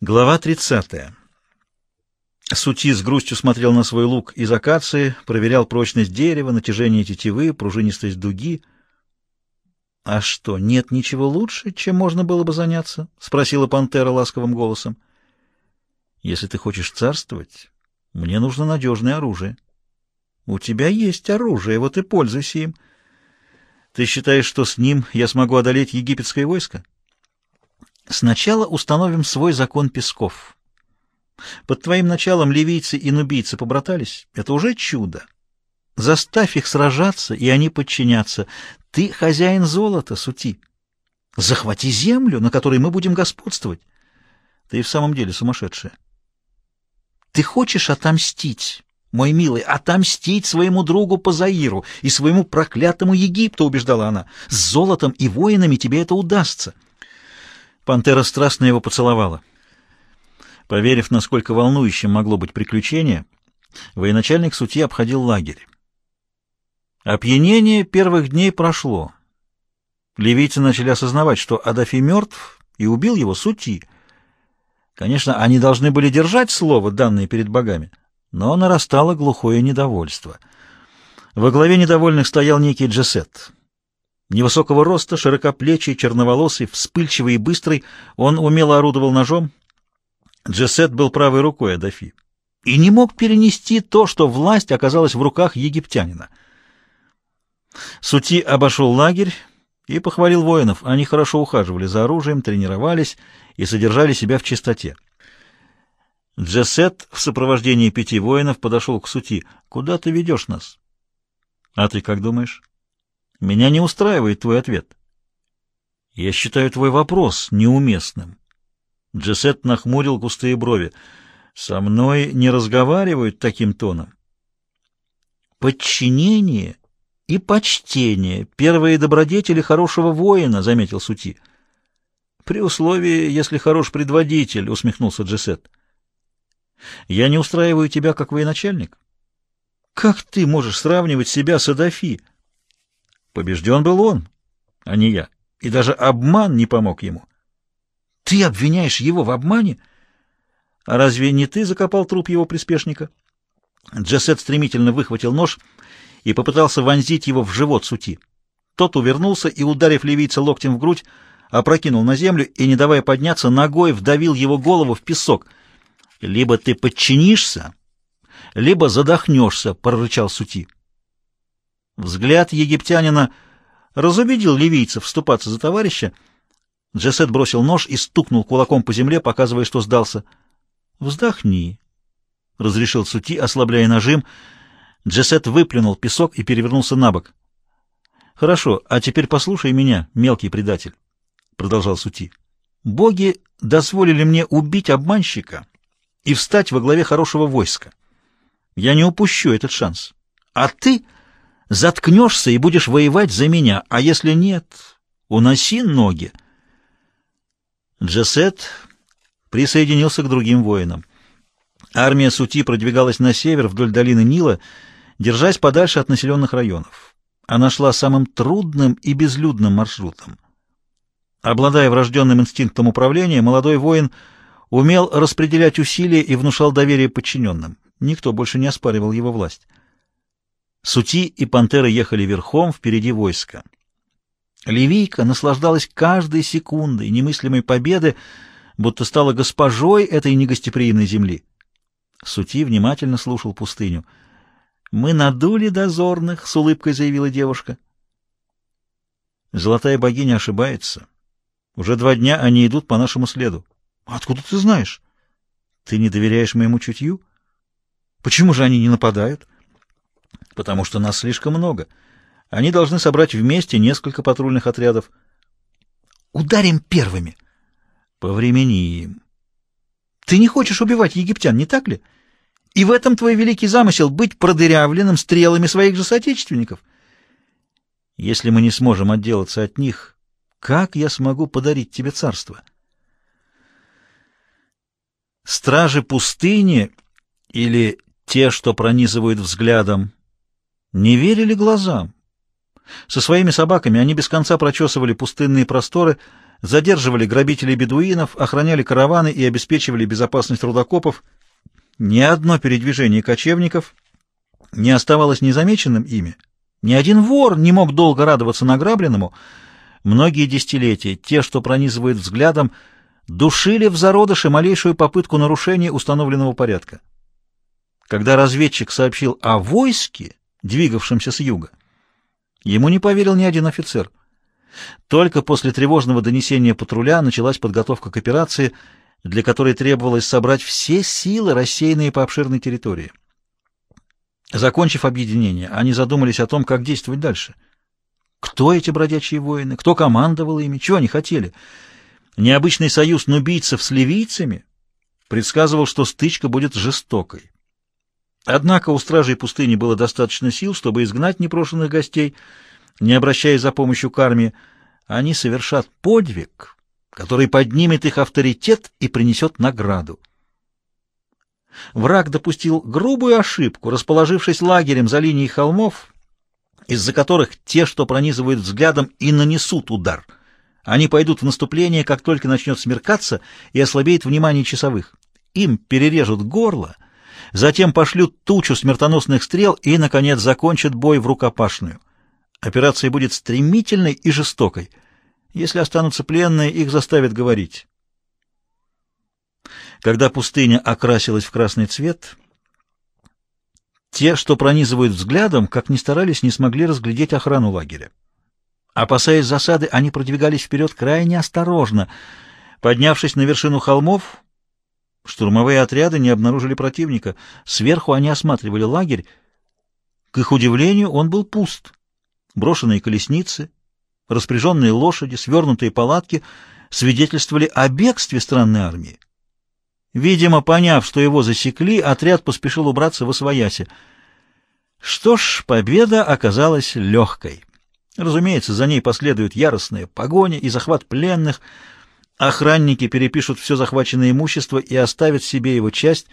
Глава 30. Сути с грустью смотрел на свой лук из акации, проверял прочность дерева, натяжение тетивы, пружинистость дуги. — А что, нет ничего лучше, чем можно было бы заняться? — спросила пантера ласковым голосом. — Если ты хочешь царствовать, мне нужно надежное оружие. — У тебя есть оружие, вот и пользуйся им. Ты считаешь, что с ним я смогу одолеть египетское войско? — Сначала установим свой закон песков. Под твоим началом ливийцы и нубийцы побратались. Это уже чудо. Заставь их сражаться, и они подчинятся. Ты хозяин золота, сути. Захвати землю, на которой мы будем господствовать. Ты в самом деле сумасшедшая. Ты хочешь отомстить, мой милый, отомстить своему другу Пазаиру и своему проклятому Египту, убеждала она. С золотом и воинами тебе это удастся. Пантера страстно его поцеловала. Поверив, насколько волнующим могло быть приключение, военачальник сути обходил лагерь. Опьянение первых дней прошло. Ливийцы начали осознавать, что Адафи мертв, и убил его сути. Конечно, они должны были держать слово, данное перед богами, но нарастало глухое недовольство. Во главе недовольных стоял некий Джесет. Невысокого роста, широкоплечий, черноволосый, вспыльчивый и быстрый, он умело орудовал ножом. Джесет был правой рукой Адафи и не мог перенести то, что власть оказалась в руках египтянина. Сути обошел лагерь и похвалил воинов. Они хорошо ухаживали за оружием, тренировались и содержали себя в чистоте. Джесет в сопровождении пяти воинов подошел к Сути. «Куда ты ведешь нас?» «А ты как думаешь?» Меня не устраивает твой ответ. Я считаю твой вопрос неуместным. Джесет нахмурил густые брови. Со мной не разговаривают таким тоном. Подчинение и почтение — первые добродетели хорошего воина, — заметил Сути. При условии, если хорош предводитель, — усмехнулся Джесет. Я не устраиваю тебя как военачальник. Как ты можешь сравнивать себя с Адафи? — Побежден был он, а не я. И даже обман не помог ему. Ты обвиняешь его в обмане? А разве не ты закопал труп его приспешника? Джессет стремительно выхватил нож и попытался вонзить его в живот сути. Тот увернулся и, ударив ливийца локтем в грудь, опрокинул на землю и, не давая подняться, ногой вдавил его голову в песок. «Либо ты подчинишься, либо задохнешься», — прорычал сути. Взгляд египтянина разубедил ливийцев вступаться за товарища. Джесет бросил нож и стукнул кулаком по земле, показывая, что сдался. «Вздохни», — разрешил Сути, ослабляя нажим. Джесет выплюнул песок и перевернулся на бок. «Хорошо, а теперь послушай меня, мелкий предатель», — продолжал Сути. «Боги дозволили мне убить обманщика и встать во главе хорошего войска. Я не упущу этот шанс. А ты...» Заткнешься и будешь воевать за меня, а если нет, уноси ноги. Джесет присоединился к другим воинам. Армия Сути продвигалась на север вдоль долины Нила, держась подальше от населенных районов. Она шла самым трудным и безлюдным маршрутом. Обладая врожденным инстинктом управления, молодой воин умел распределять усилия и внушал доверие подчиненным. Никто больше не оспаривал его власть. Сути и пантеры ехали верхом, впереди войска. Ливийка наслаждалась каждой секундой немыслимой победы, будто стала госпожой этой негостеприимной земли. Сути внимательно слушал пустыню. «Мы надули дозорных», — с улыбкой заявила девушка. «Золотая богиня ошибается. Уже два дня они идут по нашему следу». «Откуда ты знаешь?» «Ты не доверяешь моему чутью?» «Почему же они не нападают?» Потому что нас слишком много. Они должны собрать вместе несколько патрульных отрядов. Ударим первыми. Повремени им. Ты не хочешь убивать египтян, не так ли? И в этом твой великий замысел — быть продырявленным стрелами своих же соотечественников. Если мы не сможем отделаться от них, как я смогу подарить тебе царство? Стражи пустыни или те, что пронизывают взглядом не верили глазам. Со своими собаками они без конца прочесывали пустынные просторы, задерживали грабителей бедуинов, охраняли караваны и обеспечивали безопасность рудокопов. Ни одно передвижение кочевников не оставалось незамеченным ими. Ни один вор не мог долго радоваться награбленному. Многие десятилетия те, что пронизывают взглядом, душили в зародыше малейшую попытку нарушения установленного порядка. Когда разведчик сообщил о войске, двигавшемся с юга, ему не поверил ни один офицер. Только после тревожного донесения патруля началась подготовка к операции, для которой требовалось собрать все силы, рассеянные по обширной территории. Закончив объединение, они задумались о том, как действовать дальше. Кто эти бродячие воины? Кто командовал ими? Чего они хотели? Необычный союз нубийцев с ливийцами предсказывал, что стычка будет жестокой. Однако у стражей пустыни было достаточно сил, чтобы изгнать непрошенных гостей, не обращаясь за помощью к армии. Они совершат подвиг, который поднимет их авторитет и принесет награду. Враг допустил грубую ошибку, расположившись лагерем за линией холмов, из-за которых те, что пронизывают взглядом, и нанесут удар. Они пойдут в наступление, как только начнет смеркаться и ослабеет внимание часовых. Им перережут горло, затем пошлют тучу смертоносных стрел и, наконец, закончат бой в рукопашную. Операция будет стремительной и жестокой. Если останутся пленные, их заставят говорить. Когда пустыня окрасилась в красный цвет, те, что пронизывают взглядом, как ни старались, не смогли разглядеть охрану лагеря. Опасаясь засады, они продвигались вперед крайне осторожно. Поднявшись на вершину холмов, штурмовые отряды не обнаружили противника. Сверху они осматривали лагерь. К их удивлению, он был пуст. Брошенные колесницы, распряженные лошади, свернутые палатки свидетельствовали о бегстве странной армии. Видимо, поняв, что его засекли, отряд поспешил убраться в освояси. Что ж, победа оказалась легкой. Разумеется, за ней последует яростная погоня и захват пленных. Охранники перепишут все захваченное имущество и оставят себе его часть.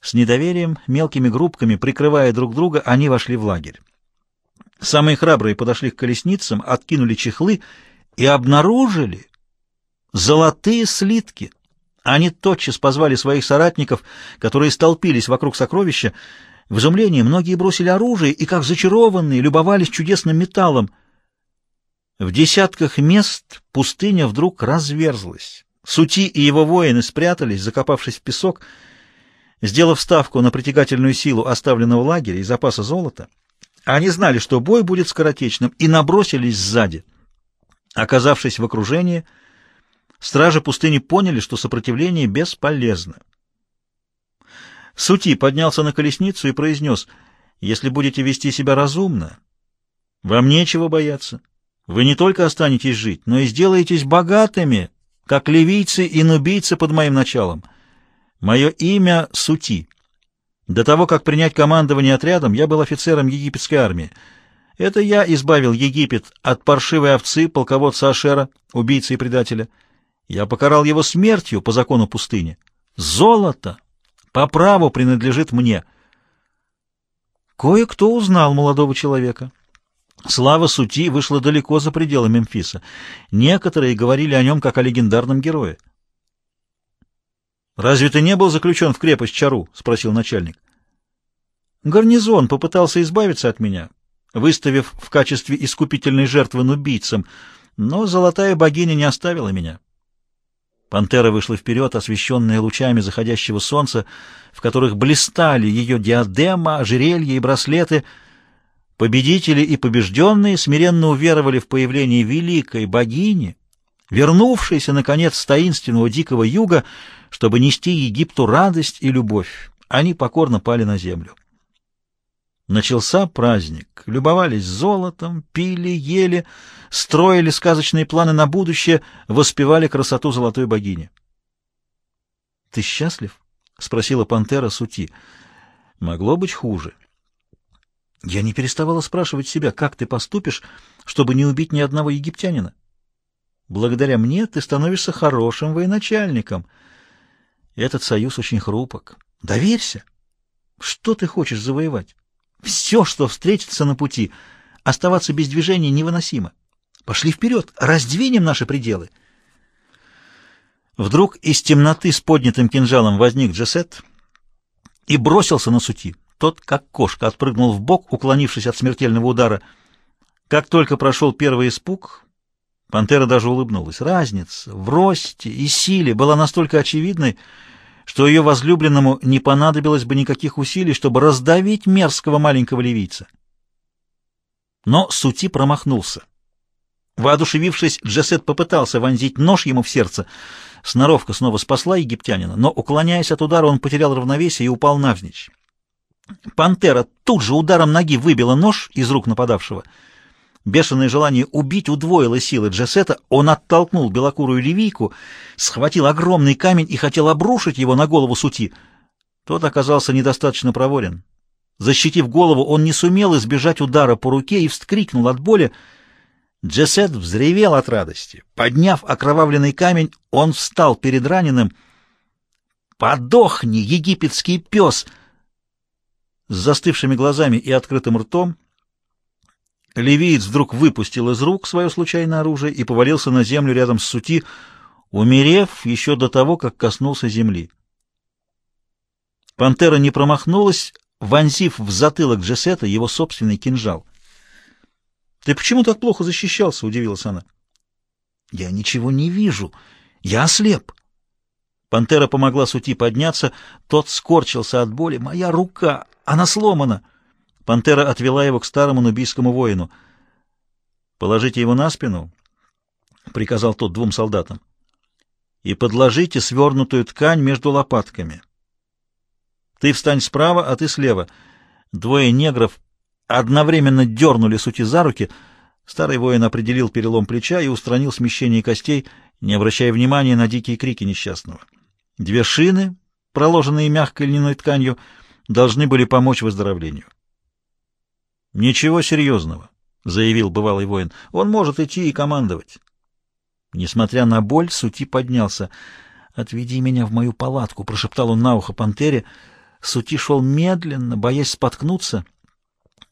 С недоверием, мелкими группками, прикрывая друг друга, они вошли в лагерь. Самые храбрые подошли к колесницам, откинули чехлы и обнаружили золотые слитки, они тотчас позвали своих соратников, которые столпились вокруг сокровища. В изумлении многие бросили оружие и, как зачарованные, любовались чудесным металлом. В десятках мест пустыня вдруг разверзлась. Сути и его воины спрятались, закопавшись в песок. Сделав ставку на притягательную силу оставленного лагеря и запаса золота, они знали, что бой будет скоротечным, и набросились сзади. Оказавшись в окружении, Стражи пустыни поняли, что сопротивление бесполезно. Сути поднялся на колесницу и произнес, «Если будете вести себя разумно, вам нечего бояться. Вы не только останетесь жить, но и сделаетесь богатыми, как ливийцы и нубийцы под моим началом. Мое имя Сути. До того, как принять командование отрядом, я был офицером египетской армии. Это я избавил Египет от паршивой овцы полководца Ашера, убийцы и предателя». Я покарал его смертью по закону пустыни. Золото по праву принадлежит мне. Кое-кто узнал молодого человека. Слава Сути вышла далеко за пределы Мемфиса. Некоторые говорили о нем как о легендарном герое. «Разве ты не был заключен в крепость Чару?» — спросил начальник. «Гарнизон попытался избавиться от меня, выставив в качестве искупительной жертвы нубийцам, но золотая богиня не оставила меня». Пантера вышла вперед, освещенная лучами заходящего солнца, в которых блистали ее диадема, ожерелья и браслеты. Победители и побежденные смиренно уверовали в появление великой богини, вернувшейся, наконец, с таинственного дикого юга, чтобы нести Египту радость и любовь. Они покорно пали на землю. Начался праздник. Любовались золотом, пили, ели, строили сказочные планы на будущее, воспевали красоту золотой богини. — Ты счастлив? — спросила пантера Сути. — Могло быть хуже. Я не переставала спрашивать себя, как ты поступишь, чтобы не убить ни одного египтянина. Благодаря мне ты становишься хорошим военачальником. Этот союз очень хрупок. Доверься. Что ты хочешь завоевать? Все, что встретится на пути, оставаться без движения невыносимо. Пошли вперед, раздвинем наши пределы — Вдруг из темноты с поднятым кинжалом возник Джесет и бросился на сути. Тот, как кошка, отпрыгнул в бок, уклонившись от смертельного удара. Как только прошел первый испуг, пантера даже улыбнулась. Разница в росте и силе была настолько очевидной, что ее возлюбленному не понадобилось бы никаких усилий, чтобы раздавить мерзкого маленького ливийца. Но Сути промахнулся. Воодушевившись, Джесет попытался вонзить нож ему в сердце. Сноровка снова спасла египтянина, но, уклоняясь от удара, он потерял равновесие и упал навзничь. Пантера тут же ударом ноги выбила нож из рук нападавшего. Бешеное желание убить удвоило силы Джесета. Он оттолкнул белокурую ливийку, схватил огромный камень и хотел обрушить его на голову сути. Тот оказался недостаточно проворен. Защитив голову, он не сумел избежать удара по руке и вскрикнул от боли. Джесет взревел от радости. Подняв окровавленный камень, он встал перед раненым. «Подохни, египетский пес!» С застывшими глазами и открытым ртом ливиец вдруг выпустил из рук свое случайное оружие и повалился на землю рядом с сути, умерев еще до того, как коснулся земли. Пантера не промахнулась, вонзив в затылок Джесета его собственный кинжал. «Ты почему так плохо защищался?» — удивилась она. «Я ничего не вижу. Я ослеп». Пантера помогла Сути подняться. Тот скорчился от боли. «Моя рука! Она сломана!» Пантера отвела его к старому нубийскому воину. «Положите его на спину», — приказал тот двум солдатам, — «и подложите свернутую ткань между лопатками. Ты встань справа, а ты слева». Двое негров одновременно дернули сути за руки. Старый воин определил перелом плеча и устранил смещение костей, не обращая внимания на дикие крики несчастного. Две шины, проложенные мягкой льняной тканью, должны были помочь выздоровлению. «Ничего серьезного», — заявил бывалый воин. «Он может идти и командовать». Несмотря на боль, Сути поднялся. «Отведи меня в мою палатку», — прошептал он на ухо пантере. Сути шел медленно, боясь споткнуться —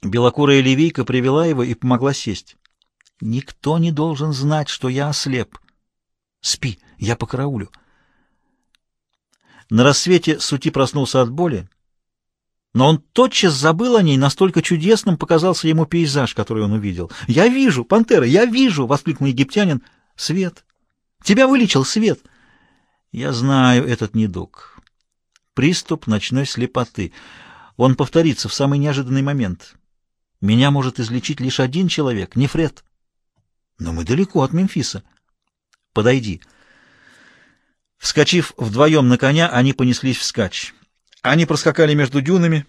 Белокурая левийка привела его и помогла сесть. «Никто не должен знать, что я ослеп. Спи, я по караулю». На рассвете Сути проснулся от боли, но он тотчас забыл о ней, настолько чудесным показался ему пейзаж, который он увидел. «Я вижу, пантера, я вижу!» — воскликнул египтянин. «Свет! Тебя вылечил свет!» «Я знаю этот недуг. Приступ ночной слепоты. Он повторится в самый неожиданный момент». Меня может излечить лишь один человек, не Фред. Но мы далеко от Мемфиса. Подойди. Вскочив вдвоем на коня, они понеслись вскачь. Они проскакали между дюнами,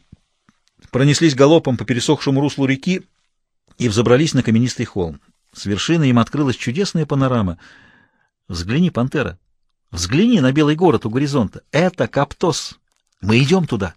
пронеслись галопом по пересохшему руслу реки и взобрались на каменистый холм. С вершины им открылась чудесная панорама. Взгляни, пантера, взгляни на белый город у горизонта. Это Каптос. Мы идем туда.